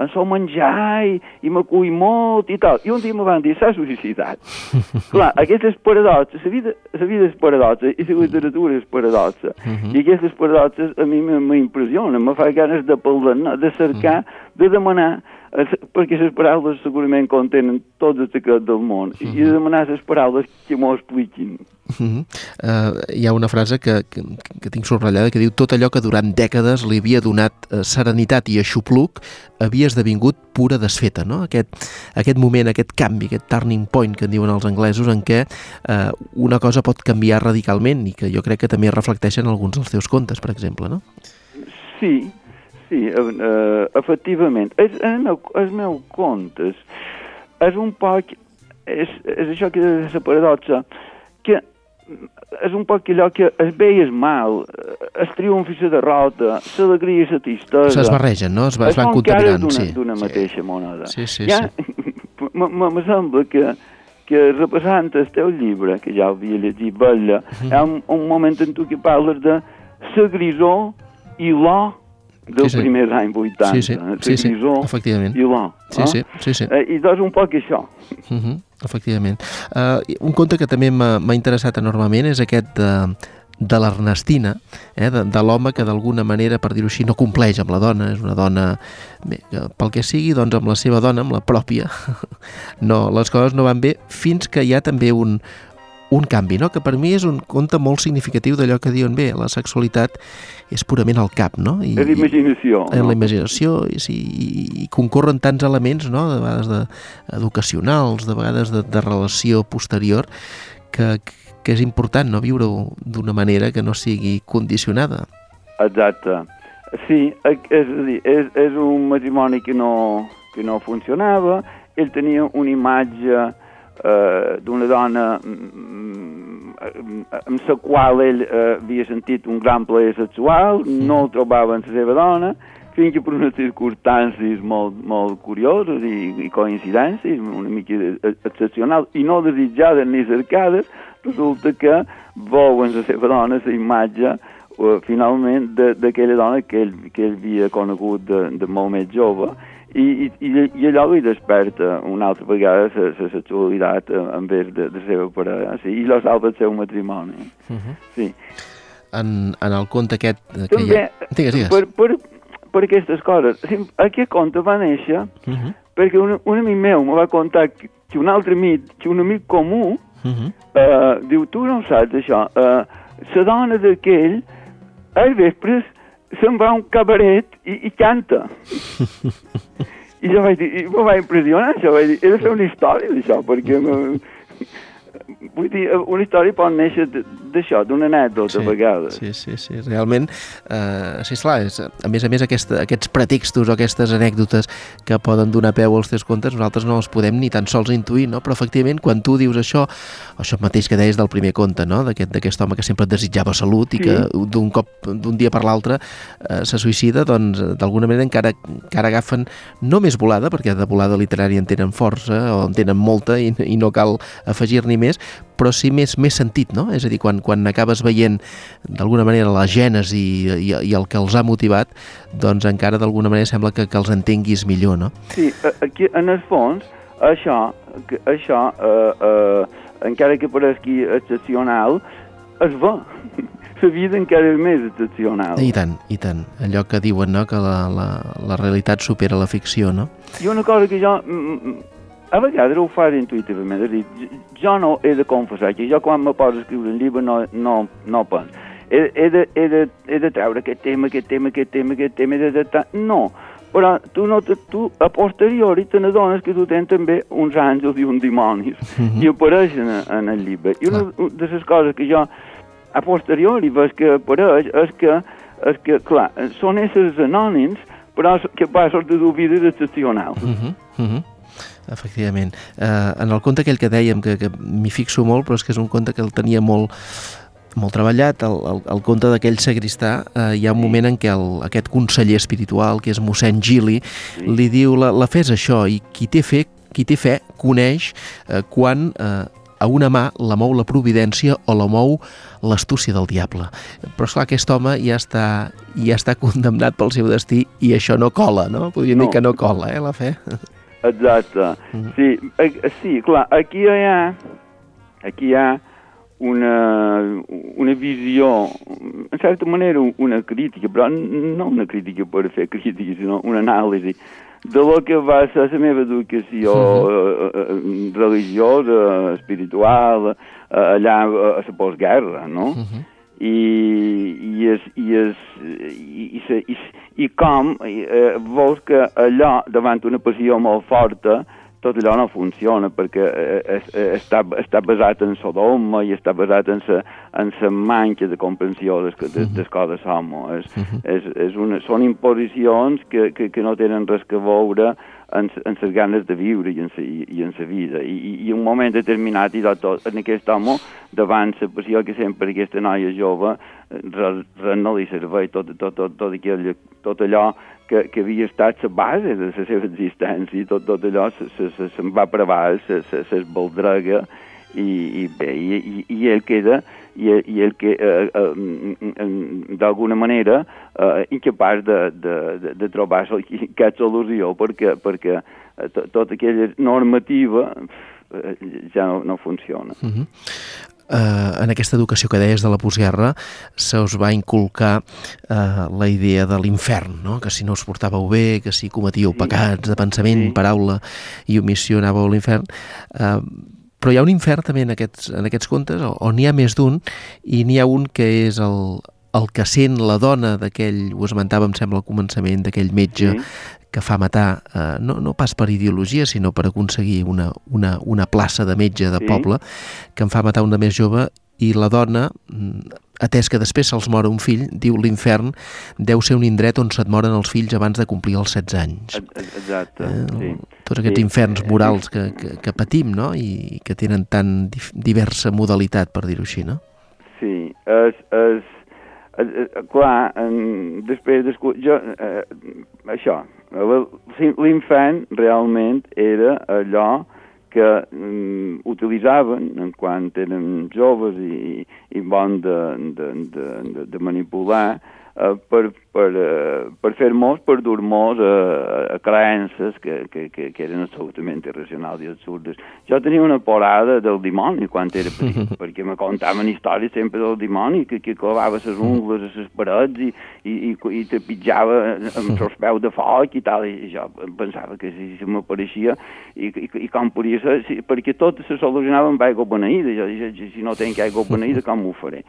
en sol menjar i, i me cull molt i tal. I un dia me van dir, s'ha suïcidat. [LAUGHS] Clar, aquestes paradoxes, la vida, la vida és paradoxa i la literatura és paradoxa. I aquestes paradoxes a mi me- m'impressionen, me fa ganes de parlar, de cercar, de demanar, perquè les paraules segurament contenen tots els secrets del món, i de demanar les paraules que m'ho expliquin. Uh -huh. uh, hi ha una frase que, que, que tinc subratllada que diu tot allò que durant dècades li havia donat uh, serenitat i aixopluc havia esdevingut pura desfeta, no? Aquest, aquest moment, aquest canvi, aquest turning point que en diuen els anglesos en què uh, una cosa pot canviar radicalment i que jo crec que també reflecteixen alguns dels teus contes, per exemple, no? Sí, sí, eh, efectivament. És, el, meu, el meu contes és un poc... És, és això que és la paradoxa, que és un poc allò que es bé i es mal, eh, es triomf i la derrota, l'alegria i la tristesa. Es barregen, no? Es, va, es van contaminant, sí. d'una sí. mateixa moneda. Sí, sí, ja, [LAUGHS] me- me sembla que, que repassant el teu llibre, que ja havia llegit bella, Mhm. hi ha un, un moment en tu que parles de la grisó i l'or dels Sí, sí. primers anys 80. Sí, sí, sí, sí, grisó efectivament. i l'or. Sí, eh? sí, sí, sí. Eh, I doncs un poc això. Uh -huh, efectivament. Uh, un conte que també m'ha m'ha interessat enormement és aquest de, de l'Ernestina, eh, de, de l'home que d'alguna manera, per dir-ho així, no compleix amb la dona, és una dona, bé, que pel que sigui, doncs amb la seva dona, amb la pròpia, [LAUGHS] no, les coses no van bé, fins que hi ha també un, un canvi, no? que per mi és un conte molt significatiu d'allò que diuen, bé, la sexualitat és purament al cap, no? I, És imaginació. en no? la imaginació i, sí, i, i concorren tants elements, no? de vegades de, educacionals, de vegades de, de relació posterior, que, que és important no viure-ho d'una manera que no sigui condicionada. Exacte. Sí, és a dir, és, és un matrimoni que no, que no funcionava, ell tenia una imatge eh, d'una dona mm, eh, amb la qual ell eh, havia sentit un gran plaer sexual, no el trobava en la seva dona, fins que per unes circumstàncies molt, molt curioses i, i coincidències, una mica eh, excepcionals, i no desitjades ni cercades, resulta que veu en la seva dona la imatge uh, finalment d'aquella dona que ell, que ell havia conegut de, de molt més jove i, i i allò li desperta una altra vegada la, la sexualitat eh, envers de, de la seva parella sí, i lo salva el seu matrimoni Uh -huh. sí. en, en el conte aquest... eh, Que també hi ha... Digues, digues. per, per, per aquestes coses sí, aquest conte va néixer Uh -huh. perquè un, un amic meu me va contar que, que un altre amic, que un amic comú Uh -huh. Uh, diu, tu no saps, això. Uh, la dona d'aquell, al vespres, se'n va a un cabaret i, i canta. [LAUGHS] I jo vaig dir, i me va impressionar això, vaig dir, he de fer una història d'això, perquè... [LAUGHS] Me... Vull dir, una història pot néixer d'això, d'una anècdota, a vegades. Sí, sí, sí, realment, eh, sí, esclar, és, a més a més aquesta, aquests pretextos o aquestes anècdotes que poden donar peu als teus contes, nosaltres no els podem ni tan sols intuir, no? però efectivament quan tu dius això, això mateix que deies del primer conte, no? d'aquest d'aquest home que sempre desitjava salut i Sí. que d'un cop, d'un dia per l'altre eh, se suïcida, doncs eh, d'alguna manera encara, encara agafen no més volada, perquè de volada literària en tenen força o en tenen molta i, i no cal afegir-n'hi més, però sí més, més sentit, no? És a dir, quan, quan acabes veient d'alguna manera la gènesi i, i, i el que els ha motivat, doncs encara d'alguna manera sembla que, que els entenguis millor, no? Sí, aquí, en el fons, això, això eh, eh, encara que pareixi excepcional, es va. [LAUGHS] La vida encara és més excepcional. I tant, i tant. Allò que diuen, no?, que la, la, la realitat supera la ficció, no? I una cosa que jo, mm, mm, a vegades ho faig intuïtivament, és a dir, jo no he de confessar que jo quan me poso a escriure un llibre no, no, no penso. He, he, de, he, de, he de treure aquest tema, aquest tema, aquest tema, aquest tema, de, de, no, però tu, no te, tu a posteriori te n'adones que tu tens també uns àngels i uns dimonis, mm -hmm. i apareixen en el llibre. I una de les coses que jo a posteriori veig que apareix és que, és que clar, són éssers anònims, però capaços de dur vides excepcionals. Mm -hmm. Mm -hmm. Efectivament. Uh, en el conte aquell que dèiem, que, que m'hi fixo molt, però és que és un conte que el tenia molt, molt treballat, el, el, el conte d'aquell sagristà, eh, hi ha un moment en què el, aquest conseller espiritual, que és mossèn Gili, sí. li diu, la, la fe és això, i qui té fe, qui té fe coneix eh, quan eh, a una mà la mou la providència o la mou l'astúcia del diable. Però, esclar, aquest home ja està, ja està condemnat pel seu destí i això no cola, no? Podríem no. dir que no cola, eh, la fe. Exacte. Mm. Sí, eh, sí, clar, aquí hi ha, aquí hi ha una, una visió, en certa manera una crítica, però no una crítica per fer crítica, sinó una anàlisi de lo que va ser la meva educació -huh. uh, religiosa, espiritual, allà a la postguerra, no? Uh -huh. I, i, és, i, és, i, i, i, i com eh, veus que allò, davant una passió molt forta, tot allò no funciona perquè eh, es, eh, està, està basat en Sodoma i està basat en sa, en sa manca de comprensió des, des, des coses homo. És, és, és una, són imposicions que, que, que no tenen res que veure en, les ganes de viure i en sa vida. I, i, un moment determinat, i tot, en aquest home, davant la passió que sempre aquesta noia jove, res no li serveix tot, tot, tot, tot, aquell, tot allò que, que havia estat la base de la seva existència i tot, tot allò se'n se, se, se va per avall, s'esbaldrega i, i bé, i, i, i ell queda i, i el que eh, eh, d'alguna manera eh, incapaç de, de, de, de trobar aquesta solució perquè, perquè tota aquella normativa eh, ja no, no funciona. Uh -huh eh, en aquesta educació que deies de la postguerra se us va inculcar eh, la idea de l'infern, no? que si no us portàveu bé, que si cometíeu sí. pecats de pensament, sí. paraula i omissió anàveu a l'infern. Eh, però hi ha un infern també en aquests, en aquests contes, on n'hi ha més d'un, i n'hi ha un que és el, el que sent la dona d'aquell, ho esmentava, em sembla, al començament, d'aquell metge sí que fa matar, eh, no, no pas per ideologia, sinó per aconseguir una, una, una plaça de metge de sí. poble, que en fa matar una més jove i la dona, mm, atès que després se'ls mora un fill, diu l'infern deu ser un indret on se't moren els fills abans de complir els 16 anys. Exacte, eh, sí. Tots aquests sí. inferns morals que, que, que patim, no?, i que tenen tan diversa modalitat, per dir-ho així, no? Sí, és, és, és, és clar, en, després, jo, eh, això, L'infant realment era allò que mm, utilitzaven en quan eren joves i, i bon de, de, de, de manipular eh, per, per, eh, per fer-nos, per dur-nos a, a creences que, que, que, que eren absolutament irracionals i absurdes. Jo tenia una porada del dimoni quan era petit, [LAUGHS] perquè me contaven històries sempre del dimoni, que, que clavava les ungles a les parets i, i, i, i trepitjava amb [LAUGHS] els peus de foc i tal, i jo pensava que si, si m'apareixia i, i, i com podia ser, si, perquè tot se solucionava amb aigua beneïda, jo, jo, si no tenc aigua beneïda com ho faré?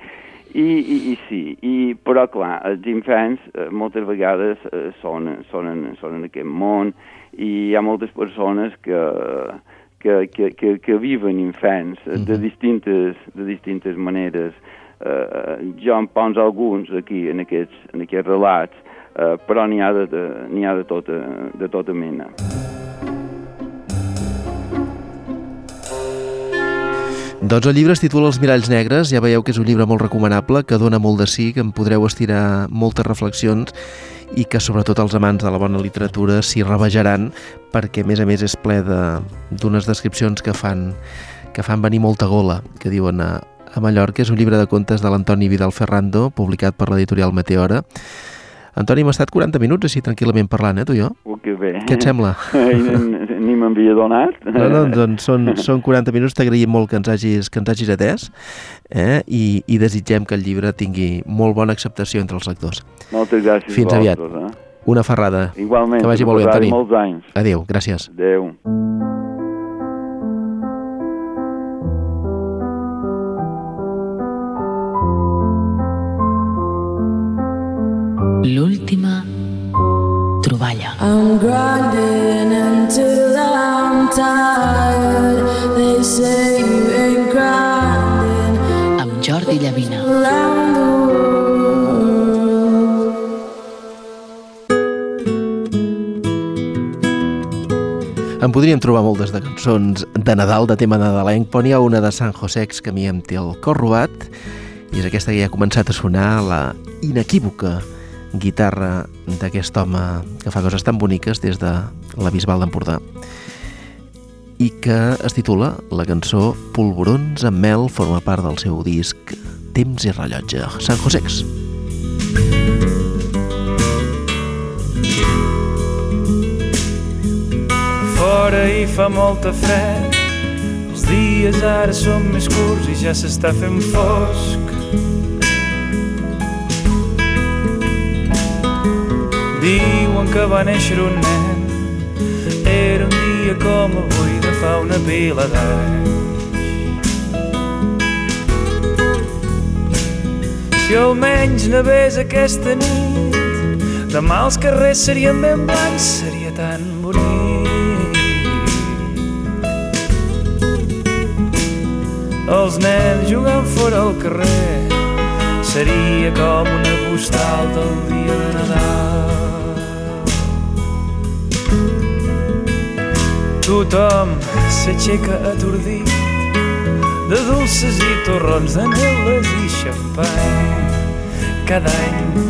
I, i, i sí, i, però clar, els infants eh, moltes vegades eh, són, són, en, són en aquest món i hi ha moltes persones que, que, que, que, que viven infants -huh. de, distintes, de distintes maneres. Eh, jo en pons alguns aquí en aquests, en aquests relats, eh, però n'hi ha, de, de, ha de, tota, de tota mena. Doncs el llibre es titula Els miralls negres, ja veieu que és un llibre molt recomanable, que dona molt de sí, que en podreu estirar moltes reflexions i que sobretot els amants de la bona literatura s'hi revejaran perquè a més a més és ple d'unes de, descripcions que fan, que fan venir molta gola, que diuen a, a Mallorca. És un llibre de contes de l'Antoni Vidal Ferrando, publicat per l'editorial Meteora. Antoni, hem estat 40 minuts així tranquil·lament parlant, eh, tu i jo? Uh, que bé. Què et sembla? [LAUGHS] Ni m'havia donat. No, no, doncs són, són 40 minuts, t'agraïm molt que ens hagis, que ens hagis atès eh? I, i desitgem que el llibre tingui molt bona acceptació entre els lectors. Moltes gràcies Fins aviat. Eh? Una ferrada. Igualment. Que vagi molt bé, Antoni. Molts anys. Adéu, gràcies. Adéu. L'última troballa. I'm grinding until I'm tired. They say you ain't grinding. Amb Jordi Llavina. En podríem trobar moltes de cançons de Nadal, de tema nadalenc, però n'hi ha una de San Josex que a mi em té el cor robat i és aquesta que ja ha començat a sonar, la inequívoca guitarra d'aquest home que fa coses tan boniques des de la Bisbal d'Empordà i que es titula la cançó Polvorons amb mel forma part del seu disc Temps i rellotge, San Josex. Fora hi fa molta fred els dies ara són més curts i ja s'està fent fosc Diuen que va néixer un nen. Era un dia com avui de fa una pila d'anys. Si almenys nevés aquesta nit Demà els carrers serien ben blancs Seria tan bonic. Els nens jugant fora al carrer Seria com una postal del dia de Nadal Tothom s'aixeca atordit de dolces i torrons de neles i xampany. Cada any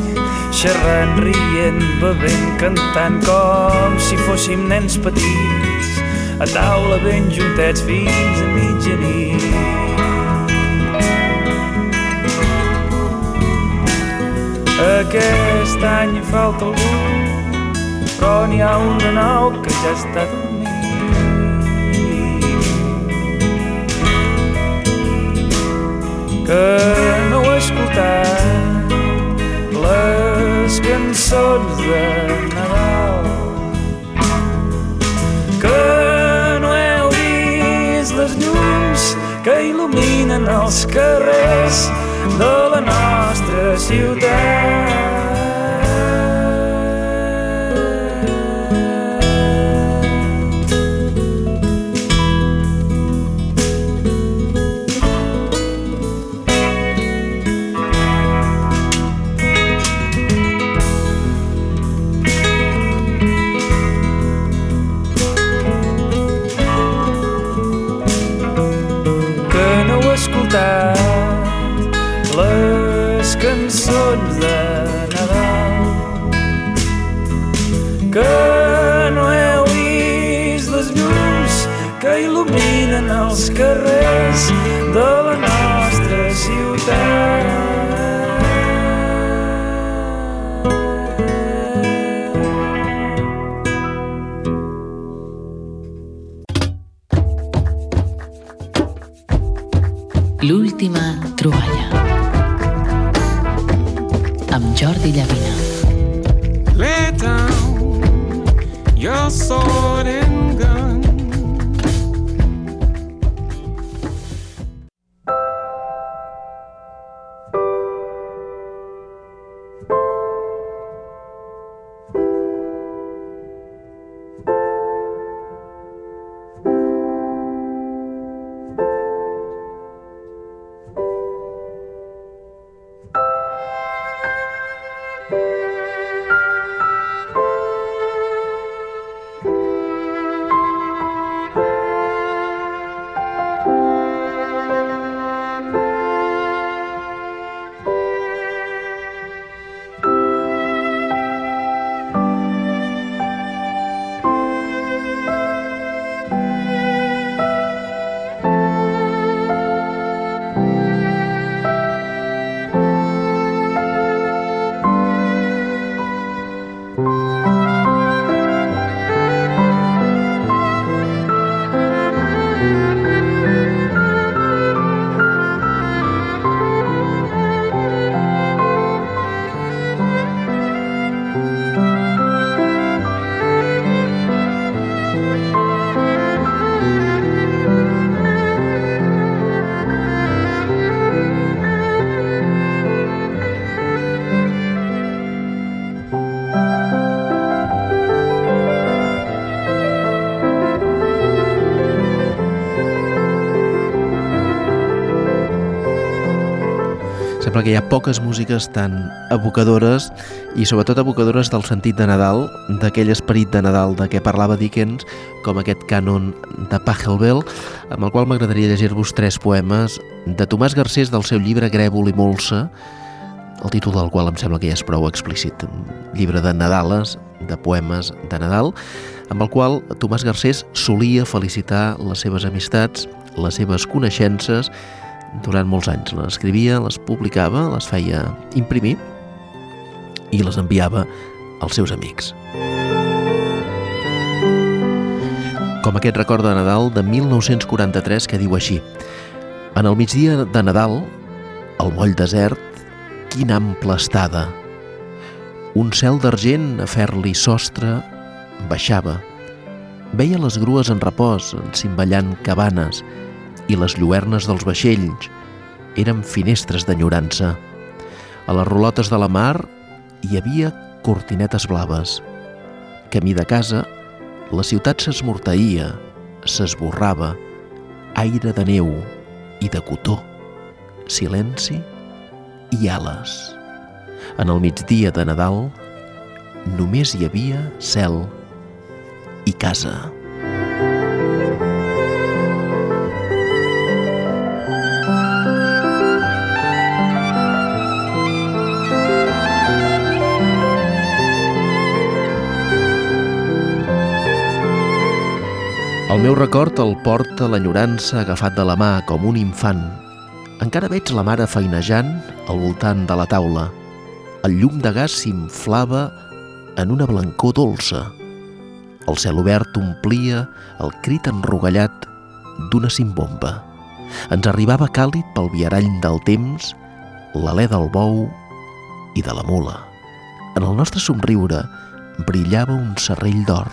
xerrant, rient, bevent, cantant com si fóssim nens petits a taula ben juntets fins a mitjanit. Aquest any falta algú, però n'hi ha un de nou que ja està dormint. Que no heu escoltat les cançons de Nadal. Que no heu vist les llums que il·luminen els carrers de la nostra ciutat Jordi Llavina. Que hi ha poques músiques tan evocadores i sobretot evocadores del sentit de Nadal, d'aquell esperit de Nadal de què parlava Dickens, com aquest cànon de Pachelbel, amb el qual m'agradaria llegir-vos tres poemes de Tomàs Garcés del seu llibre Grèvol i Molsa, el títol del qual em sembla que ja és prou explícit. Llibre de Nadales, de poemes de Nadal, amb el qual Tomàs Garcés solia felicitar les seves amistats, les seves coneixences, durant molts anys. Les escrivia, les publicava, les feia imprimir i les enviava als seus amics. Com aquest record de Nadal de 1943 que diu així En el migdia de Nadal, al moll desert, quina ampla estada. Un cel d'argent a fer-li sostre baixava. Veia les grues en repòs, encimballant cabanes, i les lluernes dels vaixells eren finestres d'enyorança. A les rolotes de la mar hi havia cortinetes blaves. Camí de casa, la ciutat s'esmorteïa, s'esborrava, aire de neu i de cotó, silenci i ales. En el migdia de Nadal només hi havia cel i casa. El meu record el porta l'enyorança agafat de la mà com un infant. Encara veig la mare feinejant al voltant de la taula. El llum de gas s'inflava en una blancor dolça. El cel obert omplia el crit enrogallat d'una cimbomba. Ens arribava càlid pel viarall del temps l'alè del bou i de la mula. En el nostre somriure brillava un serrell d'or.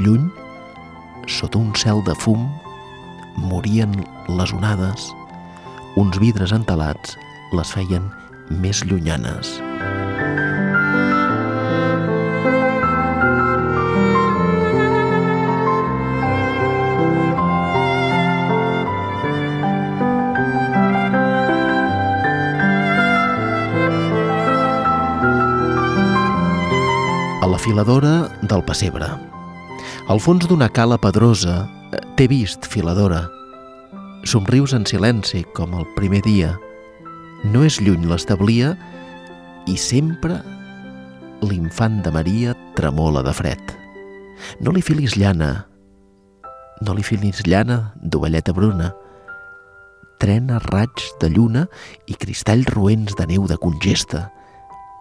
Lluny, sota un cel de fum, morien les onades. Uns vidres entelats les feien més llunyanes. A la filadora del pessebre. Al fons d'una cala pedrosa eh, t'he vist, filadora. Somrius en silenci, com el primer dia. No és lluny l'establia i sempre l'infant de Maria tremola de fred. No li filis llana, no li filis llana d'ovelleta bruna. Trena raigs de lluna i cristalls roents de neu de congesta,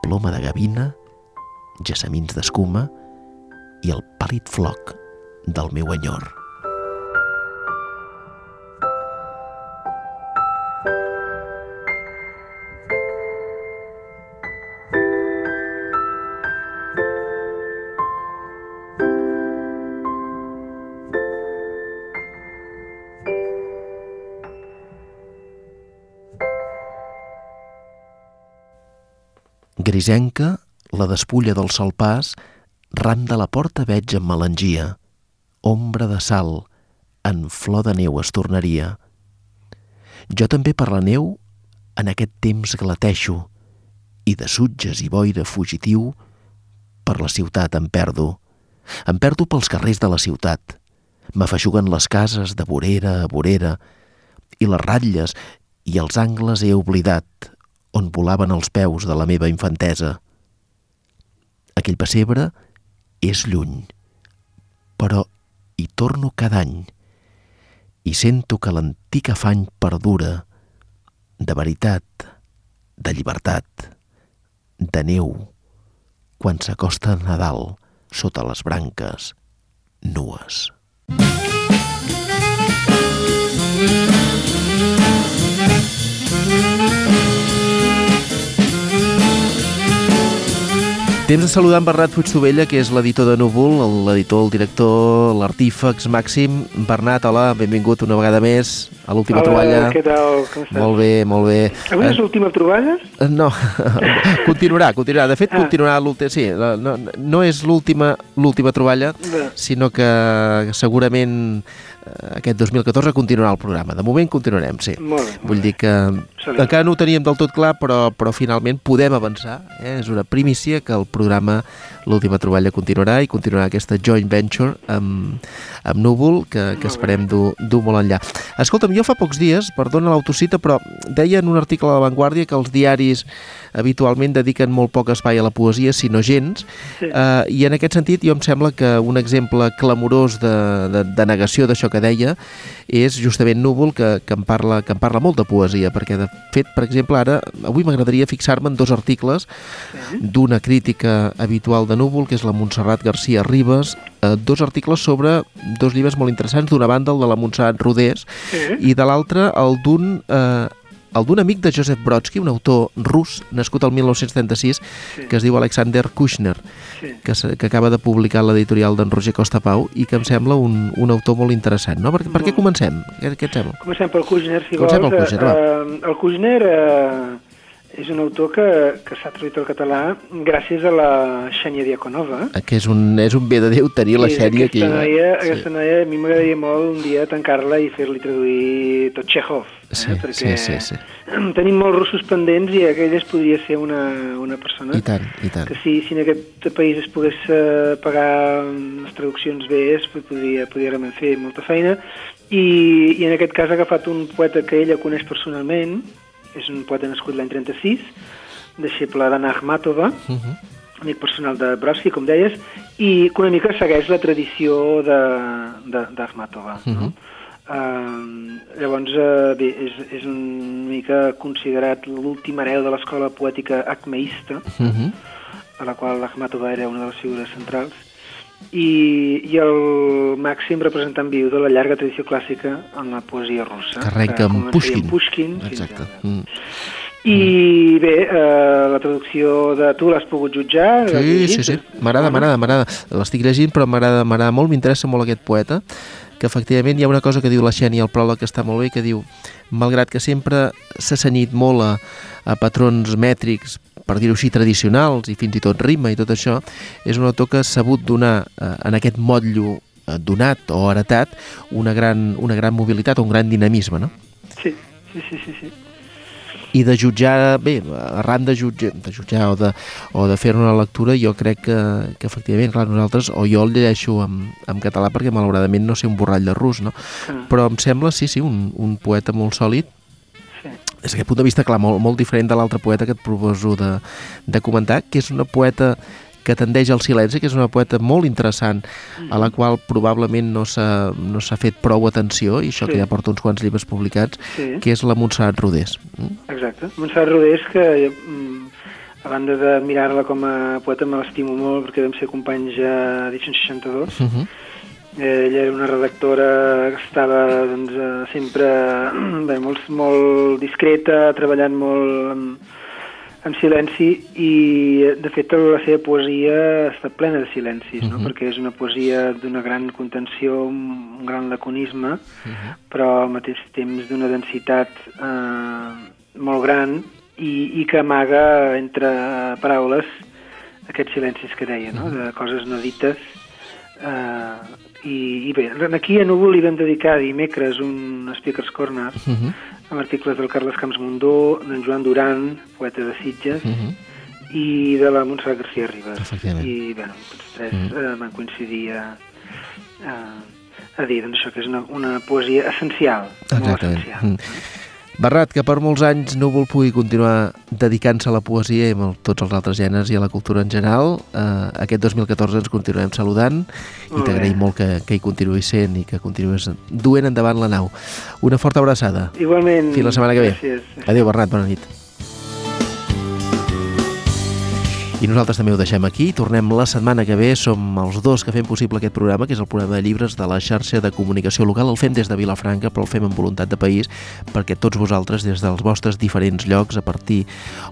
ploma de gavina, gessamins d'escuma i el pàl·lid floc del meu enyor. Grisenca, la despulla del sol pas, ran de la porta veig amb melangia, ombra de sal, en flor de neu es tornaria. Jo també per la neu en aquest temps glateixo i de sutges i boira fugitiu per la ciutat em perdo. Em perdo pels carrers de la ciutat. M'afeixuguen les cases de vorera a vorera i les ratlles i els angles he oblidat on volaven els peus de la meva infantesa. Aquell pessebre és lluny, però hi torno cada any i sento que l'antic afany perdura de veritat, de llibertat, de neu, quan s'acosta Nadal sota les branques nues. Temps de saludar en Bernat Puigtovella, que és l'editor de Núvol, l'editor, el director, l'artífex màxim. Bernat, hola, benvingut una vegada més a l'última Hola, troballa. què tal? Com estàs? Molt bé, molt bé. Avui és Eh, l'última troballa? eh, no, [LAUGHS] continuarà, continuarà. De fet, Ah. continuarà l'última... Sí, no, no és l'última l'última troballa, Bé. sinó que segurament aquest 2014 continuarà el programa. De moment continuarem, sí. Molt bé. Vull dir que Celebra. encara no ho teníem del tot clar, però, però finalment podem avançar. Eh? És una primícia que el programa L'última troballa continuarà i continuarà aquesta joint venture amb, amb Núvol, que, que esperem dur, dur molt enllà. Escolta'm, jo fa pocs dies, perdona l'autocita, però deia en un article a La Vanguardia que els diaris habitualment dediquen molt poc espai a la poesia, sinó gens, Sí. eh, i en aquest sentit jo em sembla que un exemple clamorós de, de, de negació d'això que deia és justament Núvol, que, que, em parla, que em parla molt de poesia, perquè de fet, per exemple, ara, avui m'agradaria fixar-me en dos articles d'una crítica habitual de Núvol, que és la Montserrat García Ribes, eh, dos articles sobre dos llibres molt interessants, d'una banda el de la Montserrat Rodés Sí. i de l'altra el d'un eh, el d'un amic de Joseph Brodsky, un autor rus nascut al 1936, Sí. que es diu Alexander Kushner, Sí. que, que acaba de publicar l'editorial d'en Roger Costa Pau i que em sembla un, un autor molt interessant. No? Per, per què comencem? Què, què et sembla? Comencem pel Kuzner, si Comencem vols. pel Kuzner, va. Eh, el Kuzner eh, és un autor que, que s'ha traduït al català gràcies a la Xènia Diakonova. Eh, Que és un, és un bé de Déu tenir la sèrie aquí. aquesta Noia, Sí. Aquesta noia, a mi m'agradaria molt un dia tancar-la i fer-li traduir tot Chekhov. Eh? Sí, perquè sí, sí, sí. [CLEARS THROAT] tenim molts russos pendents i aquelles podria ser una, una persona I tant, i tant. que si, si en aquest país es pogués eh, pagar les traduccions bé es podria, podria realment fer molta feina i, i en aquest cas ha agafat un poeta que ella coneix personalment és un poeta nascut l'any 36 deixeble d'Anna Akhmatova Uh -huh. amic personal de Brodsky, com deies, i que una mica segueix la tradició d'Akhmatova. Uh Mhm. no? Uh, llavors, uh, bé, és, és una mica considerat l'últim hereu de l'escola poètica acmeista, Uh -huh. de la qual Akhmatova era una de les figures centrals, i, i el màxim representant viu de la llarga tradició clàssica en la poesia russa. Que arrenca amb Pushkin. amb Pushkin Exacte. Mm. I bé, eh, la traducció de tu l'has pogut jutjar? Sí, sí, sí. M'agrada, m'agrada, m'agrada. L'estic llegint, però m'agrada m'agrada molt, m'interessa molt aquest poeta, que efectivament hi ha una cosa que diu la Xènia al pròleg que està molt bé, que diu, malgrat que sempre s'ha senyit molt a, a patrons mètrics, per dir-ho així, tradicionals, i fins i tot rima i tot això, és un autor que ha sabut donar eh, en aquest motllo eh, donat o heretat una gran, una gran mobilitat un gran dinamisme, no? Sí, sí, sí, sí. sí. I de jutjar, bé, arran de jutjar, de jutjar o de, o de fer una lectura, jo crec que, que efectivament, clar, nosaltres, o jo el llegeixo en, en català perquè malauradament no sé un borrall de rus, no? Ah. Però em sembla, sí, sí, un, un poeta molt sòlid, Sí. des d'aquest punt de vista, clar, molt, molt diferent de l'altre poeta que et proposo de, de comentar, que és una poeta que tendeix al silenci, que és una poeta molt interessant, a la qual probablement no s'ha no fet prou atenció, i això Sí. que ja porta uns quants llibres publicats, Sí. que és la Montserrat Rodés. Mm? Exacte. Montserrat Rodés, que mm, a banda de mirar-la com a poeta me l'estimo molt perquè vam ser companys a Edició 62. Uh -huh. Ella era una redactora que estava doncs, eh, sempre [CLEARS THROAT] bé, molt, molt discreta, treballant molt en, en silenci i de fet la seva poesia està plena de silencis, no? Mhm. perquè és una poesia d'una gran contenció, un, gran laconisme, però al mateix temps d'una densitat eh, molt gran i, i que amaga entre paraules aquests silencis que deia, no? de coses no dites. Eh, i, I bé, aquí a Núvol li vam dedicar dimecres un Speaker's Corner Uh -huh. amb articles del Carles Camps Mundó, d'en Joan Duran, poeta de Sitges, Uh -huh. i de la Montserrat García Ribas. I, bueno, tots tres Mm. eh, van coincidir a, a, a dir doncs, això que és una, una poesia essencial, molt Exactament. essencial. Mm. Barrat, que per molts anys Núvol pugui continuar dedicant-se a la poesia i a tots els altres gèneres i a la cultura en general. Eh, aquest 2014 ens continuem saludant i t'agraïm molt que, que hi continuïs sent i que continuïs duent endavant la nau. Una forta abraçada. Igualment, Fins la setmana que ve. gràcies. Adéu, Bernat, bona nit. I nosaltres també ho deixem aquí. Tornem la setmana que ve. Som els dos que fem possible aquest programa, que és el programa de llibres de la xarxa de comunicació local. El fem des de Vilafranca, però el fem amb voluntat de país, perquè tots vosaltres, des dels vostres diferents llocs, a partir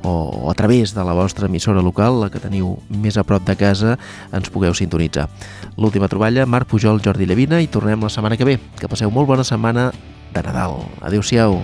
o, o a través de la vostra emissora local, la que teniu més a prop de casa, ens pugueu sintonitzar. L'última troballa, Marc Pujol, Jordi Llavina, i tornem la setmana que ve. Que passeu molt bona setmana de Nadal. Adéu-siau.